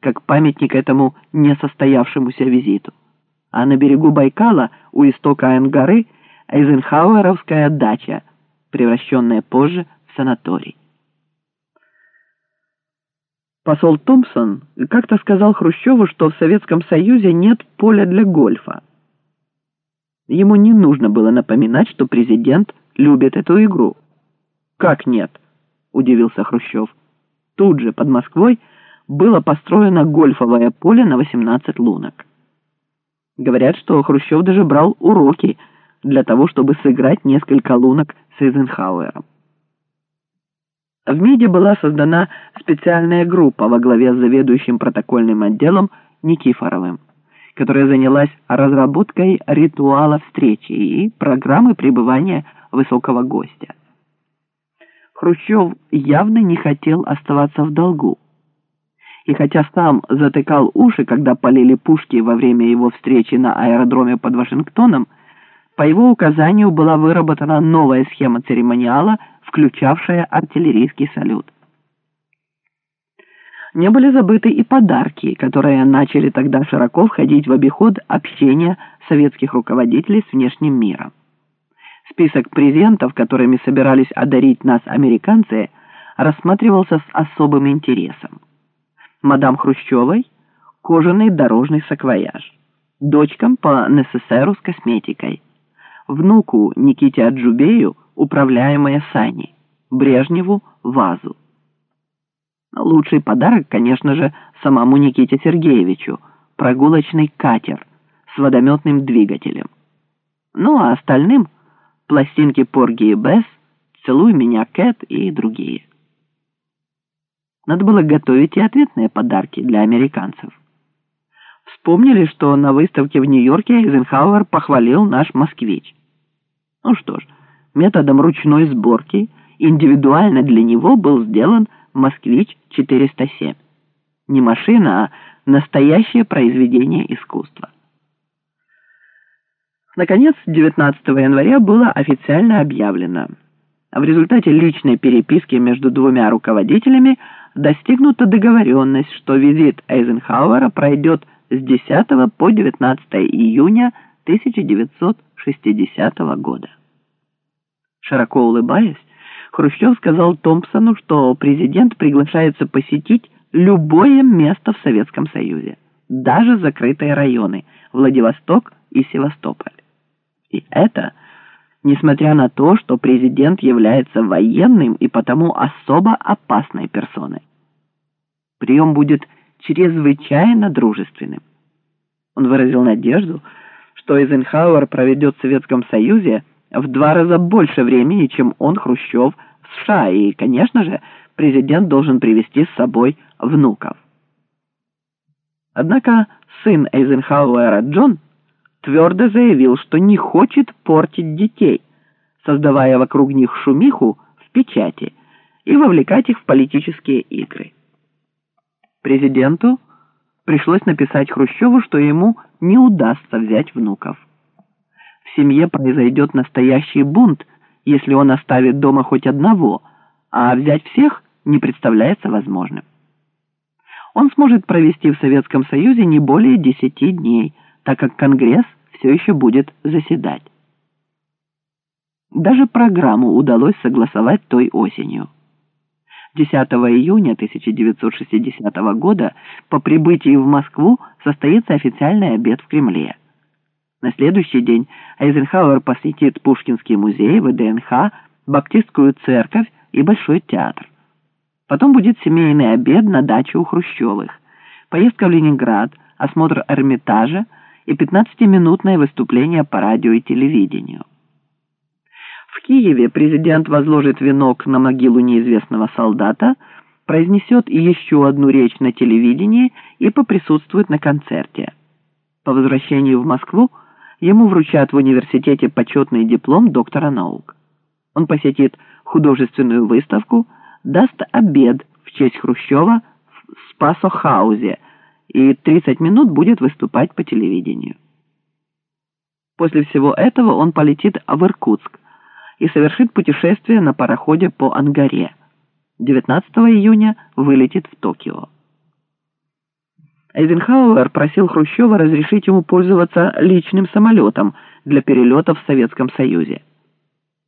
как памятник этому несостоявшемуся визиту. А на берегу Байкала, у истока Энгары, Эйзенхауэровская дача, превращенная позже в санаторий. Посол Томпсон как-то сказал Хрущеву, что в Советском Союзе нет поля для гольфа. Ему не нужно было напоминать, что президент любит эту игру. «Как нет?» – удивился Хрущев. Тут же, под Москвой, было построено гольфовое поле на 18 лунок. Говорят, что Хрущев даже брал уроки для того, чтобы сыграть несколько лунок с Эйзенхауэром. В МИДе была создана специальная группа во главе с заведующим протокольным отделом Никифоровым, которая занялась разработкой ритуала встречи и программы пребывания высокого гостя. Хрущев явно не хотел оставаться в долгу. И хотя сам затыкал уши, когда полили пушки во время его встречи на аэродроме под Вашингтоном, по его указанию была выработана новая схема церемониала, включавшая артиллерийский салют. Не были забыты и подарки, которые начали тогда широко входить в обиход общения советских руководителей с внешним миром. Список презентов, которыми собирались одарить нас американцы, рассматривался с особым интересом. Мадам Хрущевой – кожаный дорожный саквояж, дочкам по НССРу с косметикой, внуку Никите Аджубею – управляемые сани, Брежневу – вазу. Лучший подарок, конечно же, самому Никите Сергеевичу – прогулочный катер с водометным двигателем. Ну а остальным – пластинки Порги и Бесс, «Целуй меня, Кэт» и другие. Надо было готовить и ответные подарки для американцев. Вспомнили, что на выставке в Нью-Йорке Эйзенхауэр похвалил наш «Москвич». Ну что ж, методом ручной сборки индивидуально для него был сделан «Москвич-407». Не машина, а настоящее произведение искусства. Наконец, 19 января было официально объявлено. В результате личной переписки между двумя руководителями достигнута договоренность, что визит Эйзенхауэра пройдет с 10 по 19 июня 1960 года. Широко улыбаясь, Хрущев сказал Томпсону, что президент приглашается посетить любое место в Советском Союзе, даже закрытые районы Владивосток и Севастополь. И это несмотря на то, что президент является военным и потому особо опасной персоной. Прием будет чрезвычайно дружественным. Он выразил надежду, что Эйзенхауэр проведет в Советском Союзе в два раза больше времени, чем он, Хрущев, в США, и, конечно же, президент должен привести с собой внуков. Однако сын Эйзенхауэра Джон твердо заявил, что не хочет портить детей, создавая вокруг них шумиху в печати и вовлекать их в политические игры. Президенту пришлось написать Хрущеву, что ему не удастся взять внуков. В семье произойдет настоящий бунт, если он оставит дома хоть одного, а взять всех не представляется возможным. Он сможет провести в Советском Союзе не более десяти дней – так как Конгресс все еще будет заседать. Даже программу удалось согласовать той осенью. 10 июня 1960 года по прибытии в Москву состоится официальный обед в Кремле. На следующий день Эйзенхауэр посетит Пушкинский музей, ВДНХ, Баптистскую церковь и Большой театр. Потом будет семейный обед на даче у Хрущевых, поездка в Ленинград, осмотр Эрмитажа, и 15-минутное выступление по радио и телевидению. В Киеве президент возложит венок на могилу неизвестного солдата, произнесет еще одну речь на телевидении и поприсутствует на концерте. По возвращению в Москву ему вручат в университете почетный диплом доктора наук. Он посетит художественную выставку, даст обед в честь Хрущева в Спасохаузе – и 30 минут будет выступать по телевидению. После всего этого он полетит в Иркутск и совершит путешествие на пароходе по Ангаре. 19 июня вылетит в Токио. Эйзенхауэр просил Хрущева разрешить ему пользоваться личным самолетом для перелетов в Советском Союзе.